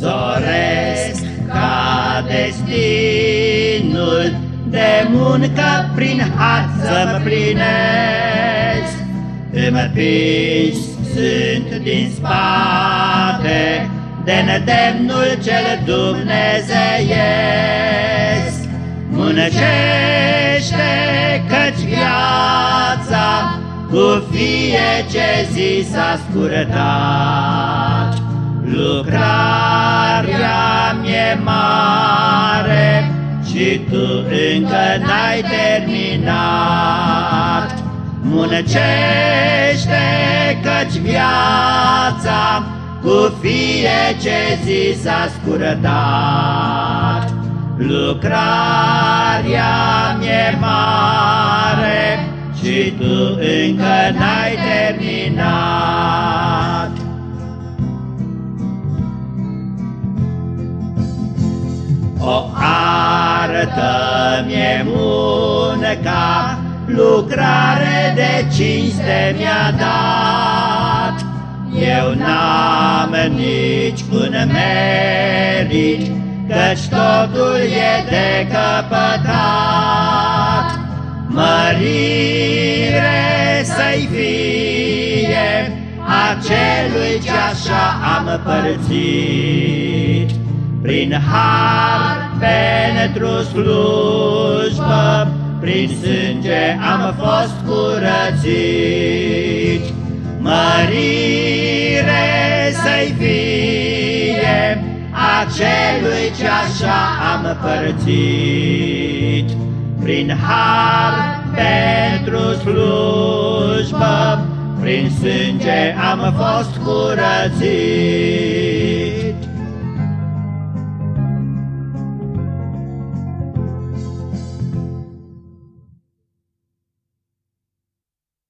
Zoresc ca destinul de muncă prin hat să-mi plinesc. Îmi sunt din spate de nedemnul cel dumnezeiesc. Muncește căci viața cu fie ce zi s-a scurtat. Lucrarea mi-e mare și tu încă n-ai terminat. Muncește căci viața cu fie ce zi s-a scurtat. Lucrarea mi-e mare și tu încă n-ai terminat. O artă mi-e munca, lucrare de cinste mi-a dat. Eu n-am nici un merit, Căci totul e de căpătat. Mărire să-i fie acelui ce așa am părțit. Prin har pentru slujbă, prin sânge am fost curățit. Mărire să-i fie acelui ce așa am părțit. Prin har pentru slujbă, prin sânge am fost curățit.